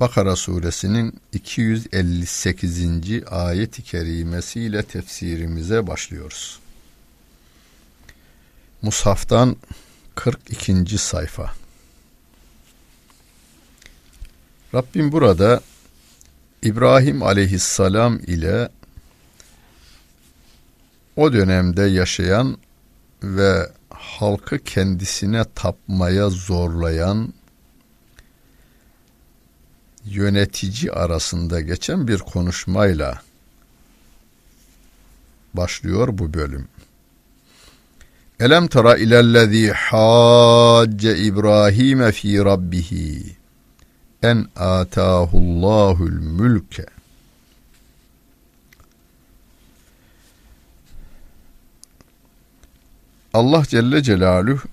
Bakara suresinin 258. ayet-i kerimesiyle tefsirimize başlıyoruz. Mushaftan 42. sayfa. Rabbim burada İbrahim aleyhisselam ile o dönemde yaşayan ve halkı kendisine tapmaya zorlayan yönetici arasında geçen bir konuşmayla başlıyor bu bölüm. Elem tara ilellezî hacce İbrahim fi rabbihi en atahullahul mülke Allah Celle Celaluhu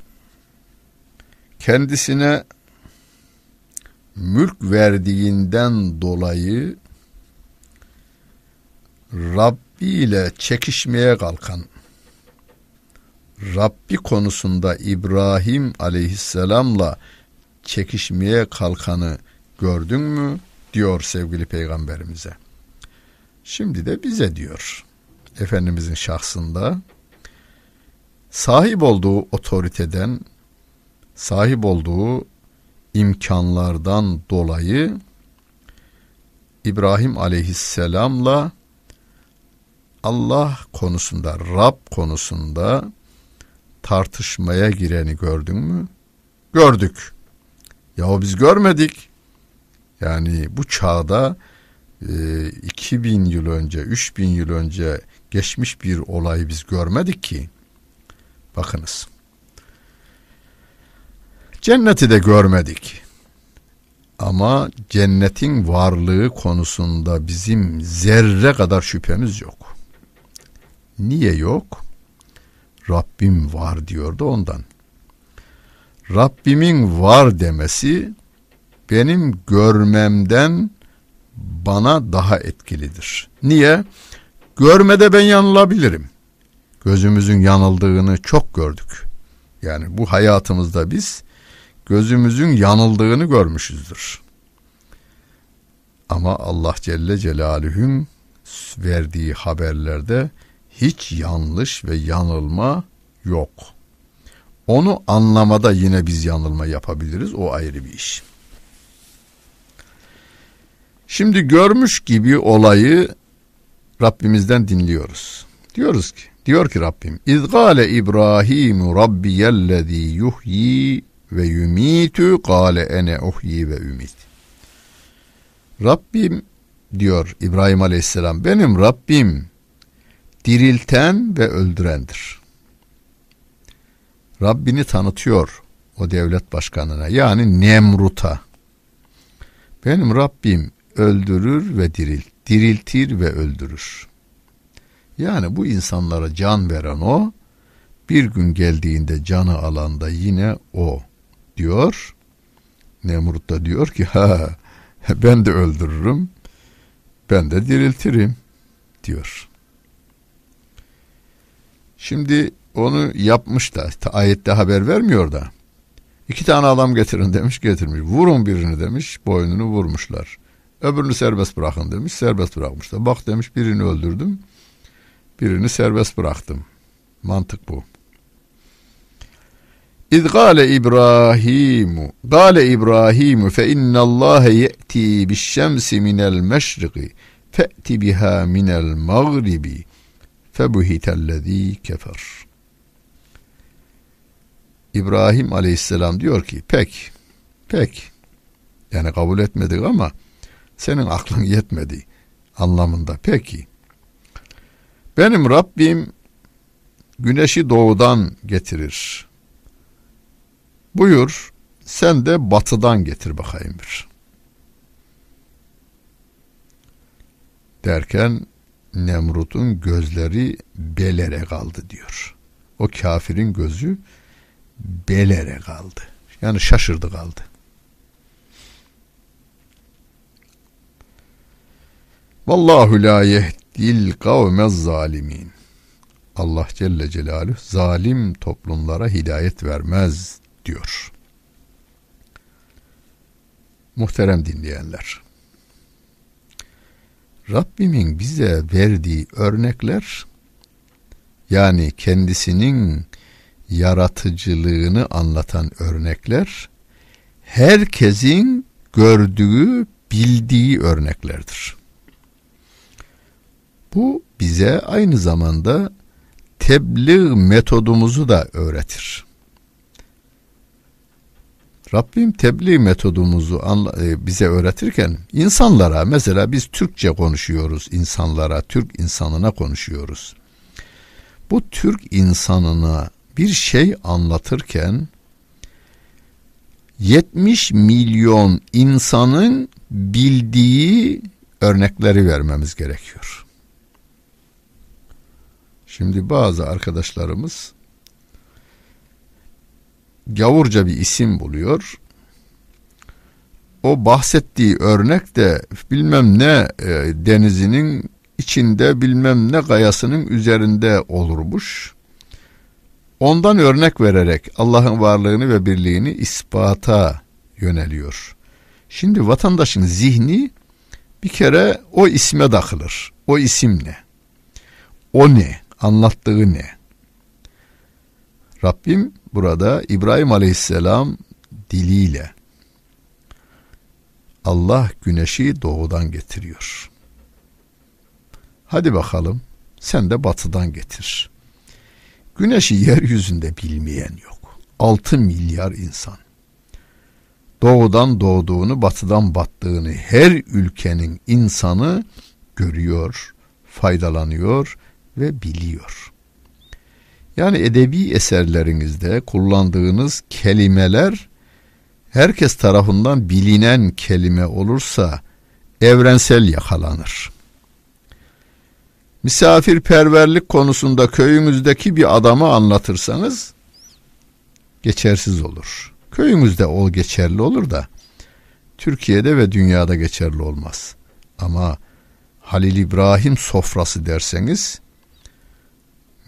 kendisine mülk verdiğinden dolayı Rabbi ile çekişmeye kalkan Rabbi konusunda İbrahim aleyhisselamla çekişmeye kalkanı gördün mü diyor sevgili peygamberimize. Şimdi de bize diyor. Efendimizin şahsında sahip olduğu otoriteden, sahip olduğu imkanlardan dolayı İbrahim aleyhisselamla Allah konusunda, Rab konusunda tartışmaya gireni gördün mü? Gördük. Ya biz görmedik. Yani bu çağda e, 2000 yıl önce, 3000 yıl önce geçmiş bir olayı biz görmedik ki. Bakınız. Cenneti de görmedik. Ama cennetin varlığı konusunda bizim zerre kadar şüphemiz yok. Niye yok? Rabbim var diyordu ondan. Rabbimin var demesi benim görmemden bana daha etkilidir. Niye? Görmede ben yanılabilirim. Gözümüzün yanıldığını çok gördük. Yani bu hayatımızda biz gözümüzün yanıldığını görmüşüzdür. Ama Allah Celle Celaluhu'nun verdiği haberlerde hiç yanlış ve yanılma yok. Onu anlamada yine biz yanılma yapabiliriz. O ayrı bir iş. Şimdi görmüş gibi olayı Rabbimizden dinliyoruz. Diyoruz ki, diyor ki Rabbim, İzgale İbrahim Rabbiyellezî yuhyi ve yumitu kâle ene uhyi ve ümit. Rabbim diyor İbrahim Aleyhisselam benim Rabbim dirilten ve öldürendir. Rabbini tanıtıyor o devlet başkanına yani Nemrut'a. Benim Rabbim öldürür ve diril, diriltir ve öldürür. Yani bu insanlara can veren o, bir gün geldiğinde canı alanda yine o diyor. Nemrut da diyor ki ha ben de öldürürüm, ben de diriltirim diyor. Şimdi onu yapmış da ayette haber vermiyor da. İki tane adam getirin demiş getirmiş. Vurun birini demiş boynunu vurmuşlar. Öbürünü serbest bırakın demiş serbest bırakmışlar. Bak demiş birini öldürdüm birini serbest bıraktım. Mantık bu. İz gâle İbrahimu gâle İbrahimu fe innallâhe ye'ti bişşemsi minel meşriki fe'ti biha minel mağribi febuhitellezî kefer. İbrahim aleyhisselam diyor ki pek pek yani kabul etmedik ama senin aklın yetmedi anlamında peki benim Rabbim güneşi doğudan getirir. Buyur sen de batıdan getir bakayım bir. Derken Nemrut'un gözleri belere kaldı diyor. O kafirin gözü belere kaldı. Yani şaşırdı kaldı. Vallahu la yehdil kavmez zalimin. Allah Celle Celaluhu zalim toplumlara hidayet vermez diyor. Muhterem dinleyenler. Rabbimin bize verdiği örnekler yani kendisinin yaratıcılığını anlatan örnekler herkesin gördüğü, bildiği örneklerdir. Bu bize aynı zamanda tebliğ metodumuzu da öğretir. Rabbim tebliğ metodumuzu e, bize öğretirken insanlara mesela biz Türkçe konuşuyoruz insanlara, Türk insanına konuşuyoruz. Bu Türk insanına bir şey anlatırken 70 milyon insanın bildiği örnekleri vermemiz gerekiyor. Şimdi bazı arkadaşlarımız gavurca bir isim buluyor. O bahsettiği örnek de bilmem ne e, denizinin içinde bilmem ne kayasının üzerinde olurmuş. Ondan örnek vererek Allah'ın varlığını ve birliğini ispata yöneliyor. Şimdi vatandaşın zihni bir kere o isme takılır. O isim ne? O ne? Anlattığı ne? Rabbim burada İbrahim Aleyhisselam diliyle Allah güneşi doğudan getiriyor. Hadi bakalım sen de batıdan getir. Güneşi yeryüzünde bilmeyen yok. 6 milyar insan. Doğudan doğduğunu, batıdan battığını her ülkenin insanı görüyor, faydalanıyor ve biliyor. Yani edebi eserlerinizde kullandığınız kelimeler herkes tarafından bilinen kelime olursa evrensel yakalanır. Misafirperverlik konusunda köyünüzdeki bir adamı anlatırsanız geçersiz olur. Köyünüzde o geçerli olur da Türkiye'de ve dünyada geçerli olmaz. Ama Halil İbrahim sofrası derseniz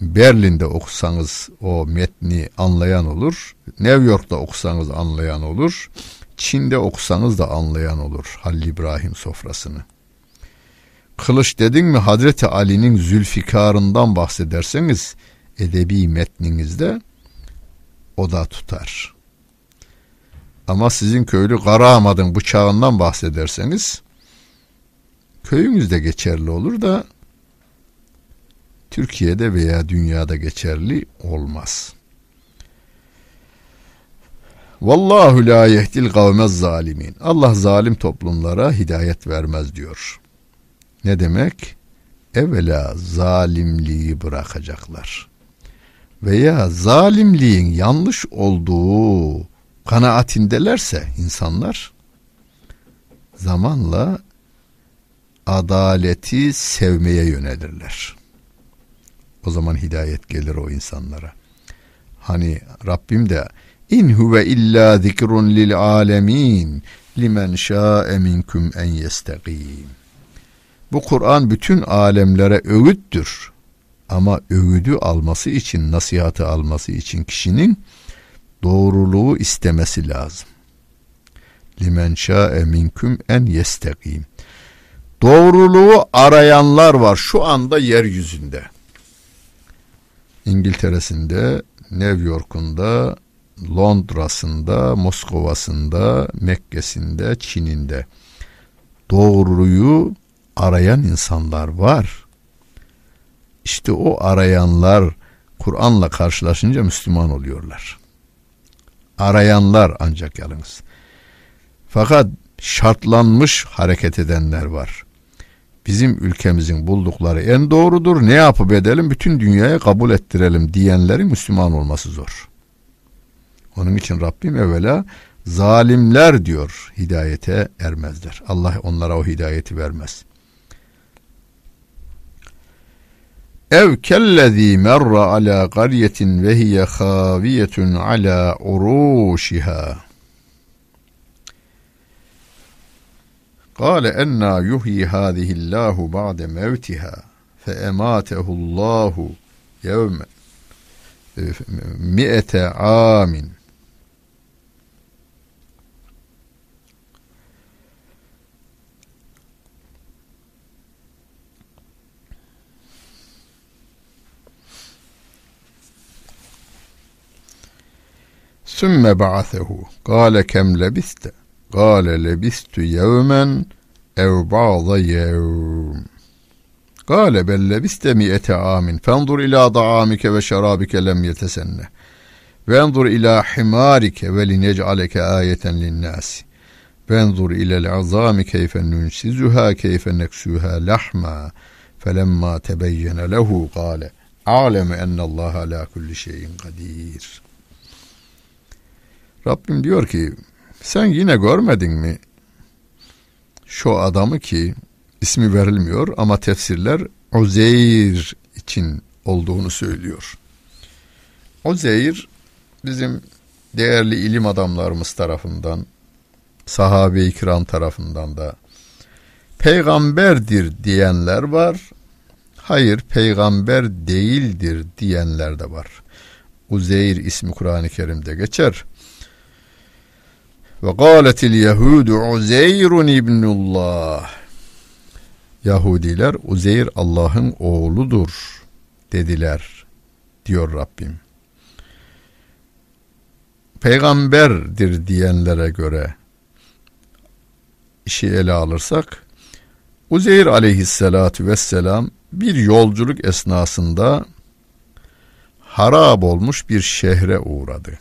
Berlin'de okusanız o metni anlayan olur. New York'ta okusanız anlayan olur. Çin'de okusanız da anlayan olur Halil İbrahim sofrasını. Kılıç dedin mi Hazreti Ali'nin zülfikarından bahsederseniz edebi metninizde o da tutar. Ama sizin köylü Karahamad'ın bıçağından bahsederseniz köyünüzde geçerli olur da Türkiye'de veya dünyada geçerli olmaz. Vallahu la yehdil kavmez zalimin. Allah zalim toplumlara hidayet vermez diyor. Ne demek? Evvela zalimliği bırakacaklar. Veya zalimliğin yanlış olduğu kanaatindelerse insanlar zamanla adaleti sevmeye yönelirler. O zaman hidayet gelir o insanlara. Hani Rabbim de in huve illa zikrun lil alemin limen şa'e minkum en yesteqim. Bu Kur'an bütün alemlere öğüttür. Ama öğüdü alması için, nasihatı alması için kişinin doğruluğu istemesi lazım. Limen şa'e minkum en yesteqim. Doğruluğu arayanlar var şu anda yeryüzünde. İngiltere'sinde, New York'unda, Londra'sında, Moskova'sında, Mekke'sinde, Çin'inde doğruyu arayan insanlar var. İşte o arayanlar Kur'an'la karşılaşınca Müslüman oluyorlar. Arayanlar ancak yalnız. Fakat şartlanmış hareket edenler var bizim ülkemizin buldukları en doğrudur. Ne yapıp edelim bütün dünyaya kabul ettirelim diyenlerin Müslüman olması zor. Onun için Rabbim evvela Zalimler diyor hidayete ermezler. Allah onlara o hidayeti vermez. Ev kellezî merra ala qaryetin ve hiye khâviyetun ala uruşiha. قال أنا يحيي هذه الله بعد موتها فأماته الله يوم مئة عام. ثم بعثه قال كم لبثت؟ Kale lebistü yevmen ev ba'da yevm. Kale bel lebiste mi'ete amin. Fendur ila da'amike ve şerabike lem yetesenne. Vendur ila himarike ve linec'aleke ayeten linnâsi. Vendur ilel azami keyfen nunsizuha keyfen neksuha lahma. Felemma tebeyyene lehu kale. Aleme ennallaha la kulli şeyin kadir. Rabbim diyor ki sen yine görmedin mi şu adamı ki ismi verilmiyor ama tefsirler Uzeyr için olduğunu söylüyor. Uzeyr bizim değerli ilim adamlarımız tarafından sahabe-i kiram tarafından da peygamberdir diyenler var. Hayır peygamber değildir diyenler de var. Uzeyr ismi Kur'an-ı Kerim'de geçer. Ve gâletil yehudu Uzeyrun ibnullah. Yahudiler Uzeyr Allah'ın oğludur dediler diyor Rabbim. Peygamberdir diyenlere göre işi ele alırsak Uzeyr aleyhissalatu vesselam bir yolculuk esnasında harap olmuş bir şehre uğradı.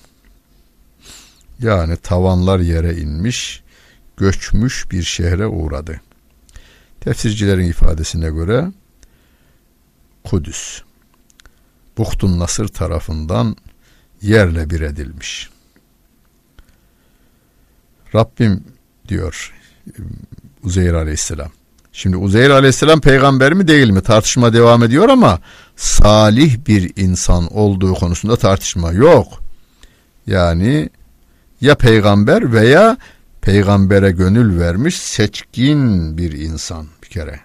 Yani tavanlar yere inmiş, göçmüş bir şehre uğradı. Tefsircilerin ifadesine göre Kudüs, Buhtun Nasır tarafından yerle bir edilmiş. Rabbim diyor Uzeyr aleyhisselam. Şimdi Uzeyr aleyhisselam peygamber mi değil mi tartışma devam ediyor ama salih bir insan olduğu konusunda tartışma yok. Yani ya peygamber veya peygambere gönül vermiş seçkin bir insan bir kere.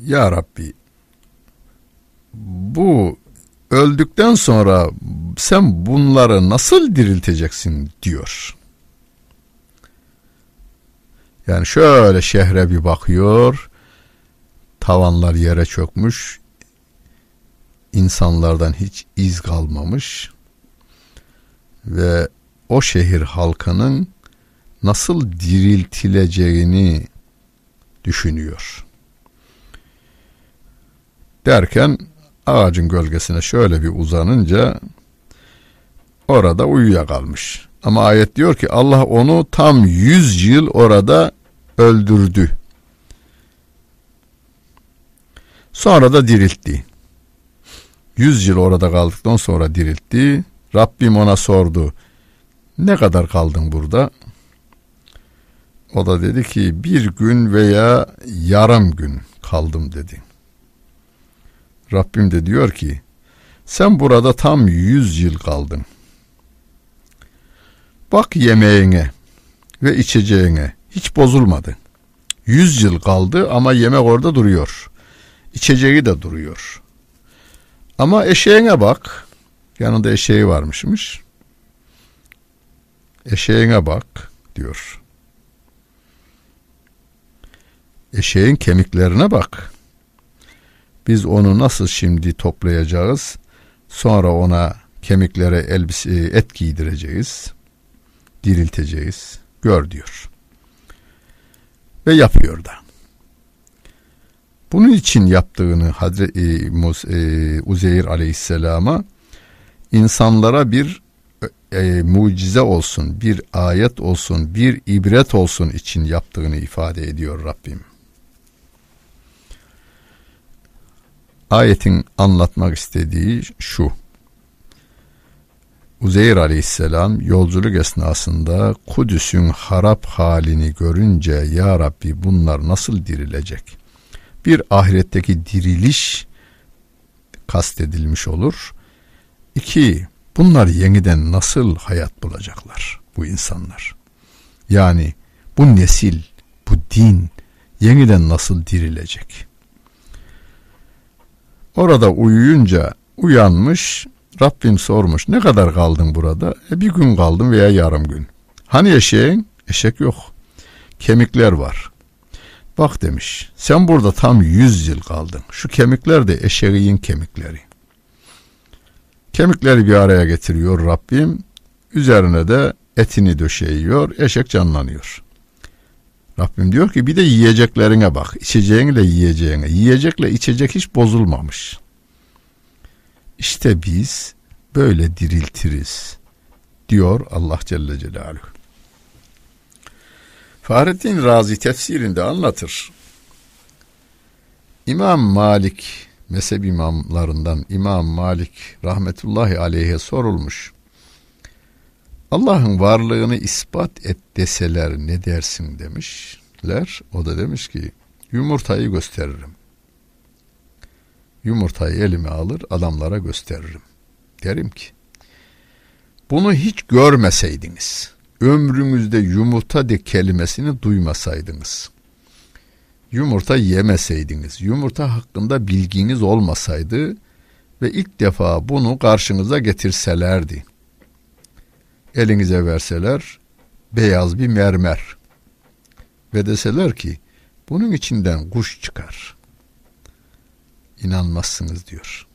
Ya Rabbi bu öldükten sonra sen bunları nasıl dirilteceksin diyor. Yani şöyle şehre bir bakıyor. Tavanlar yere çökmüş. İnsanlardan hiç iz kalmamış. Ve o şehir halkının nasıl diriltileceğini düşünüyor. Derken ağacın gölgesine şöyle bir uzanınca orada uyuyakalmış. Ama ayet diyor ki Allah onu tam yüz yıl orada öldürdü. Sonra da diriltti. Yüz yıl orada kaldıktan sonra diriltti. Rabbim ona sordu. Ne kadar kaldın burada? O da dedi ki bir gün veya yarım gün kaldım dedi. Rabbim de diyor ki sen burada tam yüz yıl kaldın. Bak yemeğine ve içeceğine hiç bozulmadı. Yüz yıl kaldı ama yemek orada duruyor. İçeceği de duruyor. Ama eşeğine bak. Yanında eşeği varmışmış. Eşeğine bak diyor. Eşeğin kemiklerine bak. Biz onu nasıl şimdi toplayacağız? Sonra ona kemiklere elbise, et giydireceğiz. Dirilteceğiz. Gör diyor. Ve yapıyor da. Bunun için yaptığını Hazreti e, Uzeyr aleyhisselama insanlara bir e, mucize olsun, bir ayet olsun, bir ibret olsun için yaptığını ifade ediyor Rabbim. Ayetin anlatmak istediği şu. Uzeyr aleyhisselam yolculuk esnasında Kudüs'ün harap halini görünce Ya Rabbi bunlar nasıl dirilecek? Bir ahiretteki diriliş kastedilmiş olur. İki, bunlar yeniden nasıl hayat bulacaklar bu insanlar? Yani bu nesil, bu din yeniden nasıl dirilecek? Orada uyuyunca uyanmış, Rabbim sormuş ne kadar kaldın burada? E bir gün kaldım veya yarım gün. Hani eşeğin? Eşek yok. Kemikler var. Bak demiş sen burada tam yüz yıl kaldın. Şu kemikler de eşeğin kemikleri. Kemikleri bir araya getiriyor Rabbim. Üzerine de etini döşeyiyor. Eşek canlanıyor. Rabbim diyor ki bir de yiyeceklerine bak. İçeceğinle yiyeceğine. Yiyecekle içecek hiç bozulmamış. İşte biz böyle diriltiriz diyor Allah Celle Celaluhu. Fahrettin Razi tefsirinde anlatır. İmam Malik mezhep imamlarından İmam Malik rahmetullahi aleyhe sorulmuş. Allah'ın varlığını ispat et deseler ne dersin demişler. O da demiş ki yumurtayı gösteririm. Yumurtayı elime alır adamlara gösteririm. Derim ki bunu hiç görmeseydiniz, ömrünüzde yumurta de kelimesini duymasaydınız, yumurta yemeseydiniz, yumurta hakkında bilginiz olmasaydı ve ilk defa bunu karşınıza getirselerdi, elinize verseler beyaz bir mermer ve deseler ki bunun içinden kuş çıkar. İnanmazsınız diyor.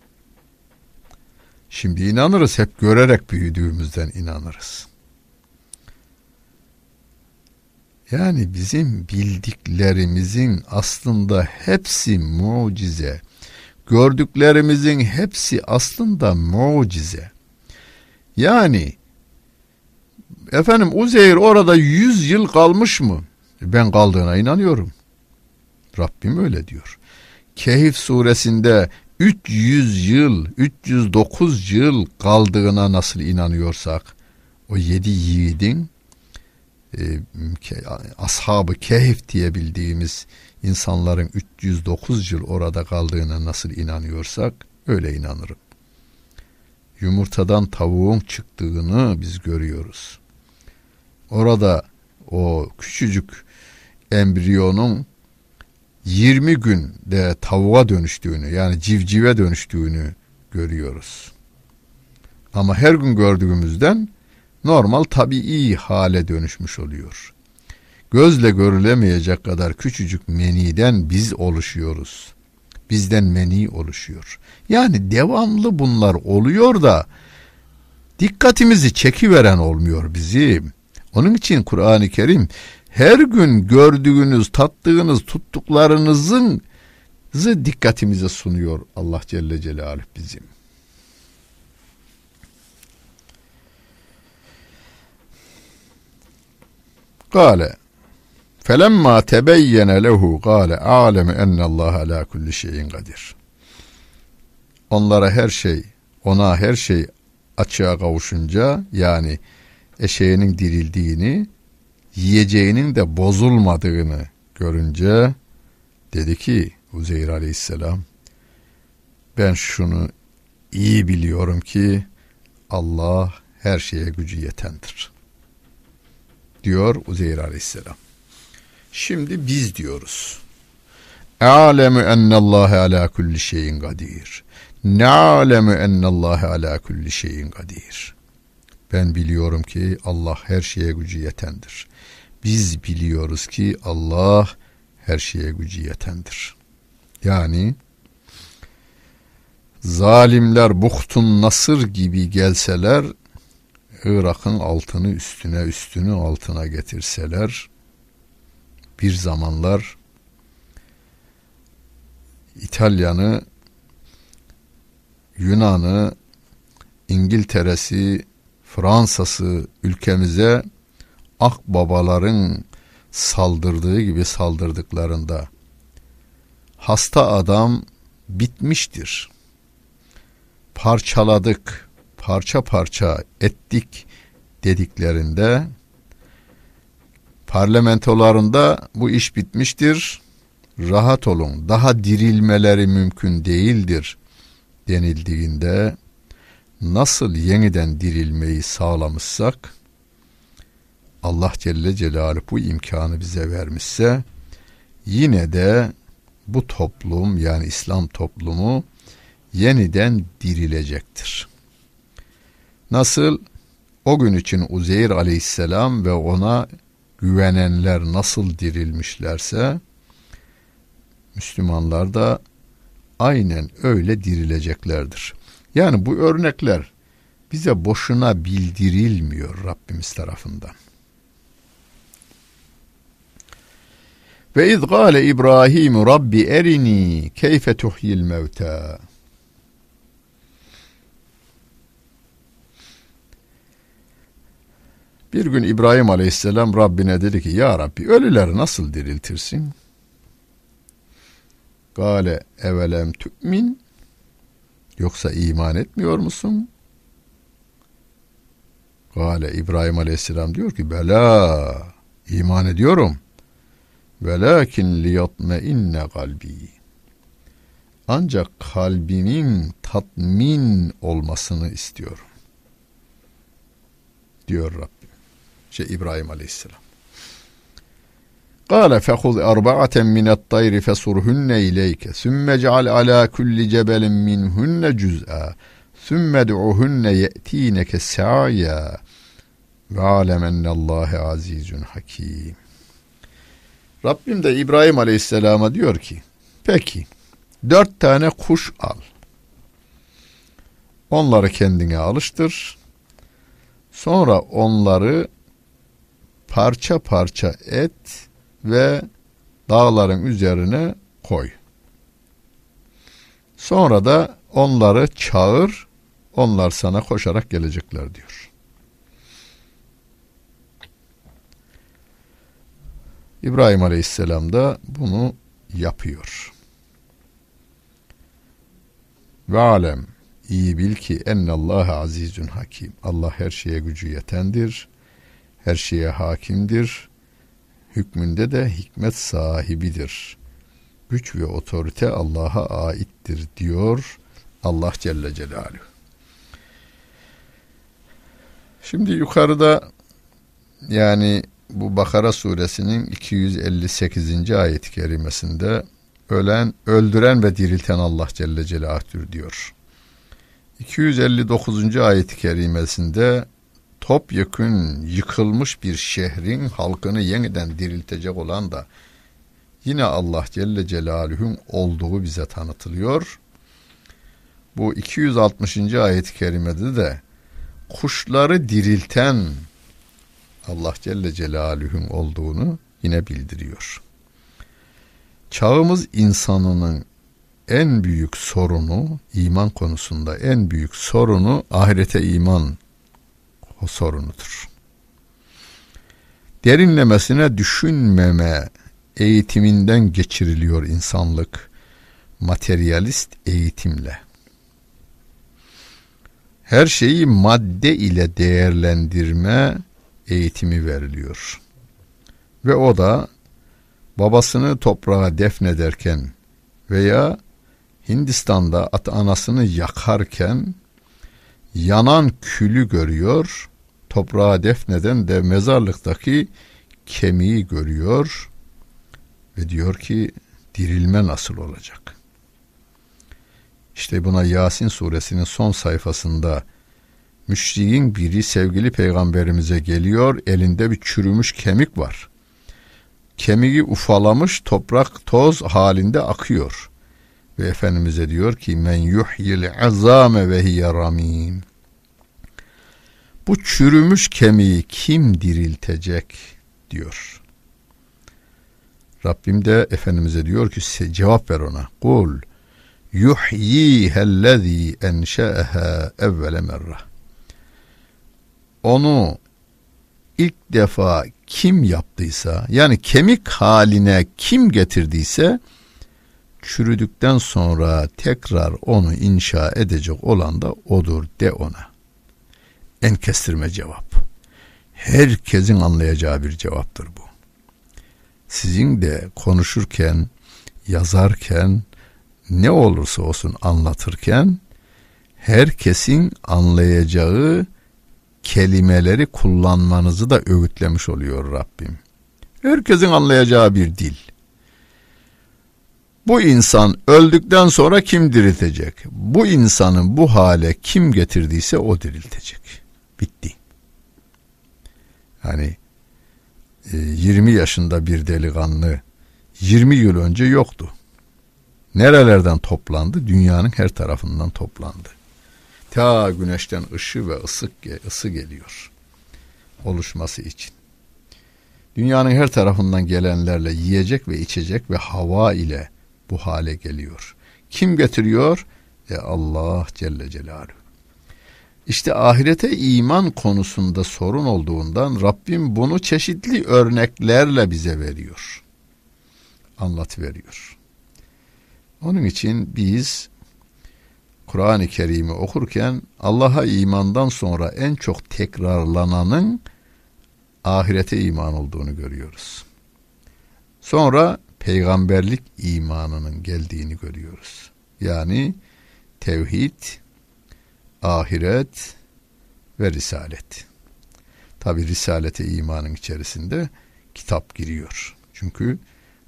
Şimdi inanırız hep görerek büyüdüğümüzden inanırız. Yani bizim bildiklerimizin aslında hepsi mucize. Gördüklerimizin hepsi aslında mucize. Yani efendim Uzeyr orada yüz yıl kalmış mı? Ben kaldığına inanıyorum. Rabbim öyle diyor. Kehif suresinde 300 yıl, 309 yıl kaldığına nasıl inanıyorsak o yedi yiğidin ashabı kehif diye bildiğimiz insanların 309 yıl orada kaldığına nasıl inanıyorsak öyle inanırım. Yumurtadan tavuğun çıktığını biz görüyoruz. Orada o küçücük embriyonun 20 günde tavuğa dönüştüğünü yani civcive dönüştüğünü görüyoruz. Ama her gün gördüğümüzden normal tabii hale dönüşmüş oluyor. Gözle görülemeyecek kadar küçücük meniden biz oluşuyoruz. Bizden meni oluşuyor. Yani devamlı bunlar oluyor da dikkatimizi çekiveren olmuyor bizim. Onun için Kur'an-ı Kerim her gün gördüğünüz, tattığınız, tuttuklarınızın dikkatimize sunuyor Allah Celle Celaluhu bizim. Kale felemma tebeyyene lehu kale aleme ennallâhe ala kulli şeyin kadir. Onlara her şey, ona her şey açığa kavuşunca yani eşeğinin dirildiğini yiyeceğinin de bozulmadığını görünce dedi ki Uzeyr aleyhisselam ben şunu iyi biliyorum ki Allah her şeye gücü yetendir. Diyor Uzeyr aleyhisselam. Şimdi biz diyoruz. Alemu ennallâhe ala kulli şeyin kadir. Na'lemu ennallâhe ala kulli şeyin kadir. Ben biliyorum ki Allah her şeye gücü yetendir biz biliyoruz ki Allah her şeye gücü yetendir. Yani zalimler Buhtun Nasır gibi gelseler Irak'ın altını üstüne üstünü altına getirseler bir zamanlar İtalya'nı Yunan'ı İngiltere'si Fransa'sı ülkemize akbabaların saldırdığı gibi saldırdıklarında hasta adam bitmiştir. Parçaladık, parça parça ettik dediklerinde parlamentolarında bu iş bitmiştir. Rahat olun. Daha dirilmeleri mümkün değildir denildiğinde nasıl yeniden dirilmeyi sağlamışsak Allah Celle Celaluhu bu imkanı bize vermişse yine de bu toplum yani İslam toplumu yeniden dirilecektir. Nasıl o gün için Uzeyr aleyhisselam ve ona güvenenler nasıl dirilmişlerse Müslümanlar da aynen öyle dirileceklerdir. Yani bu örnekler bize boşuna bildirilmiyor Rabbimiz tarafından. Ve iz gâle İbrahim Rabbi erini keyfe tuhyil mevta. Bir gün İbrahim Aleyhisselam Rabbine dedi ki Ya Rabbi ölüleri nasıl diriltirsin? Gale evelem tü'min Yoksa iman etmiyor musun? Gale İbrahim Aleyhisselam diyor ki Bela iman ediyorum. Velakin liyatme inne kalbi. Ancak kalbimin tatmin olmasını istiyorum. Diyor Rabbim Şey İbrahim Aleyhisselam. قال فخذ أربعة من الطير فصرهن إليك ثم اجعل على كل جبل منهن جزءا ثم ادعهن يأتينك سعيا وعلم أن الله عزيز حكيم Rabbim de İbrahim Aleyhisselam'a diyor ki peki dört tane kuş al. Onları kendine alıştır. Sonra onları parça parça et ve dağların üzerine koy. Sonra da onları çağır, onlar sana koşarak gelecekler diyor. İbrahim Aleyhisselam da bunu yapıyor. Ve alem iyi bil ki ennallâhe azizun hakim. Allah her şeye gücü yetendir. Her şeye hakimdir. Hükmünde de hikmet sahibidir. Güç ve otorite Allah'a aittir diyor Allah Celle Celaluhu. Şimdi yukarıda yani bu Bakara suresinin 258. ayet-i kerimesinde ölen, öldüren ve dirilten Allah Celle Celaluhu'dur diyor. 259. ayet-i kerimesinde topyekün yıkılmış bir şehrin halkını yeniden diriltecek olan da yine Allah Celle Celaluhu'nun olduğu bize tanıtılıyor. Bu 260. ayet-i kerimede de kuşları dirilten Allah Celle Celaluhu'nun olduğunu yine bildiriyor. Çağımız insanının en büyük sorunu iman konusunda en büyük sorunu ahirete iman o sorunudur. Derinlemesine düşünmeme eğitiminden geçiriliyor insanlık materyalist eğitimle. Her şeyi madde ile değerlendirme eğitimi veriliyor. Ve o da babasını toprağa defnederken veya Hindistan'da at anasını yakarken yanan külü görüyor, toprağa defneden de mezarlıktaki kemiği görüyor ve diyor ki dirilme nasıl olacak? İşte buna Yasin suresinin son sayfasında müşriğin biri sevgili peygamberimize geliyor. Elinde bir çürümüş kemik var. Kemiği ufalamış toprak toz halinde akıyor. Ve Efendimiz'e diyor ki men yuhyil azame ve hiye ramim. Bu çürümüş kemiği kim diriltecek diyor. Rabbim de Efendimiz'e diyor ki cevap ver ona. Kul yuhyihellezî enşe'eha evvele merrah onu ilk defa kim yaptıysa yani kemik haline kim getirdiyse çürüdükten sonra tekrar onu inşa edecek olan da odur de ona En kestirme cevap. Herkesin anlayacağı bir cevaptır bu. Sizin de konuşurken, yazarken, ne olursa olsun anlatırken herkesin anlayacağı kelimeleri kullanmanızı da öğütlemiş oluyor Rabbim. Herkesin anlayacağı bir dil. Bu insan öldükten sonra kim diriltecek? Bu insanı bu hale kim getirdiyse o diriltecek. Bitti. Yani 20 e, yaşında bir delikanlı 20 yıl önce yoktu. Nerelerden toplandı? Dünyanın her tarafından toplandı. Ta güneşten ışı ve ısık ısı geliyor oluşması için. Dünyanın her tarafından gelenlerle yiyecek ve içecek ve hava ile bu hale geliyor. Kim getiriyor? E Allah Celle Celaluhu. İşte ahirete iman konusunda sorun olduğundan Rabbim bunu çeşitli örneklerle bize veriyor. Anlat veriyor. Onun için biz Kur'an-ı Kerim'i okurken Allah'a imandan sonra en çok tekrarlananın ahirete iman olduğunu görüyoruz. Sonra peygamberlik imanının geldiğini görüyoruz. Yani tevhid, ahiret ve risalet. Tabi risalete imanın içerisinde kitap giriyor. Çünkü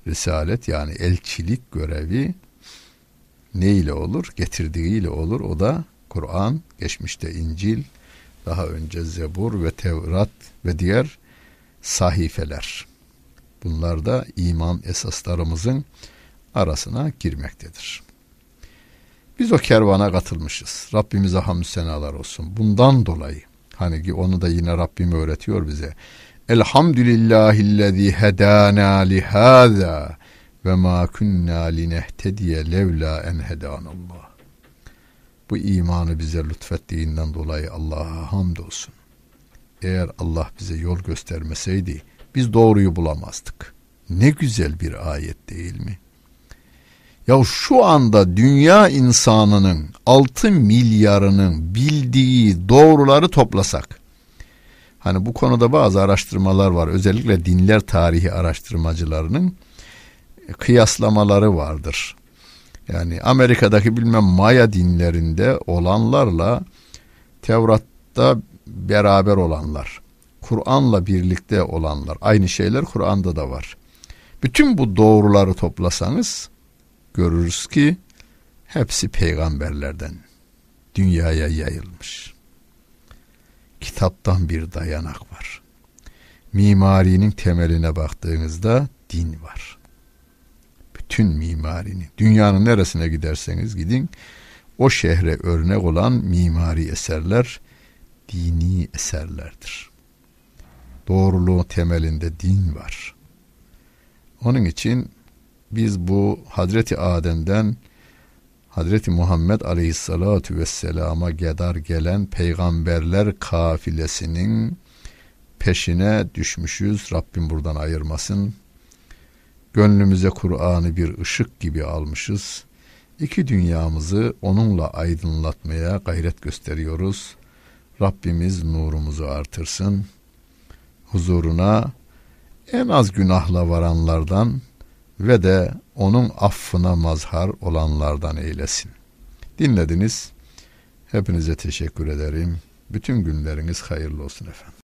risalet yani elçilik görevi ne ile olur? Getirdiğiyle olur. O da Kur'an, geçmişte İncil, daha önce Zebur ve Tevrat ve diğer sahifeler. Bunlar da iman esaslarımızın arasına girmektedir. Biz o kervana katılmışız. Rabbimize hamdü senalar olsun. Bundan dolayı hani onu da yine Rabbim öğretiyor bize. Elhamdülillahillezî hedâna lihâzâ ve ma kunna linehtediye levla en hedanallah. Bu imanı bize lütfettiğinden dolayı Allah'a hamdolsun. Eğer Allah bize yol göstermeseydi biz doğruyu bulamazdık. Ne güzel bir ayet değil mi? Ya şu anda dünya insanının 6 milyarının bildiği doğruları toplasak. Hani bu konuda bazı araştırmalar var. Özellikle dinler tarihi araştırmacılarının kıyaslamaları vardır. Yani Amerika'daki bilmem Maya dinlerinde olanlarla Tevrat'ta beraber olanlar, Kur'an'la birlikte olanlar, aynı şeyler Kur'an'da da var. Bütün bu doğruları toplasanız görürüz ki hepsi peygamberlerden dünyaya yayılmış. Kitaptan bir dayanak var. Mimarinin temeline baktığınızda din var bütün mimarini, dünyanın neresine giderseniz gidin, o şehre örnek olan mimari eserler dini eserlerdir. Doğruluğu temelinde din var. Onun için biz bu Hazreti Adem'den Hazreti Muhammed Aleyhisselatü Vesselam'a gedar gelen peygamberler kafilesinin peşine düşmüşüz. Rabbim buradan ayırmasın. Gönlümüze Kur'an'ı bir ışık gibi almışız. İki dünyamızı onunla aydınlatmaya gayret gösteriyoruz. Rabbimiz nurumuzu artırsın. Huzuruna en az günahla varanlardan ve de onun affına mazhar olanlardan eylesin. Dinlediniz. Hepinize teşekkür ederim. Bütün günleriniz hayırlı olsun efendim.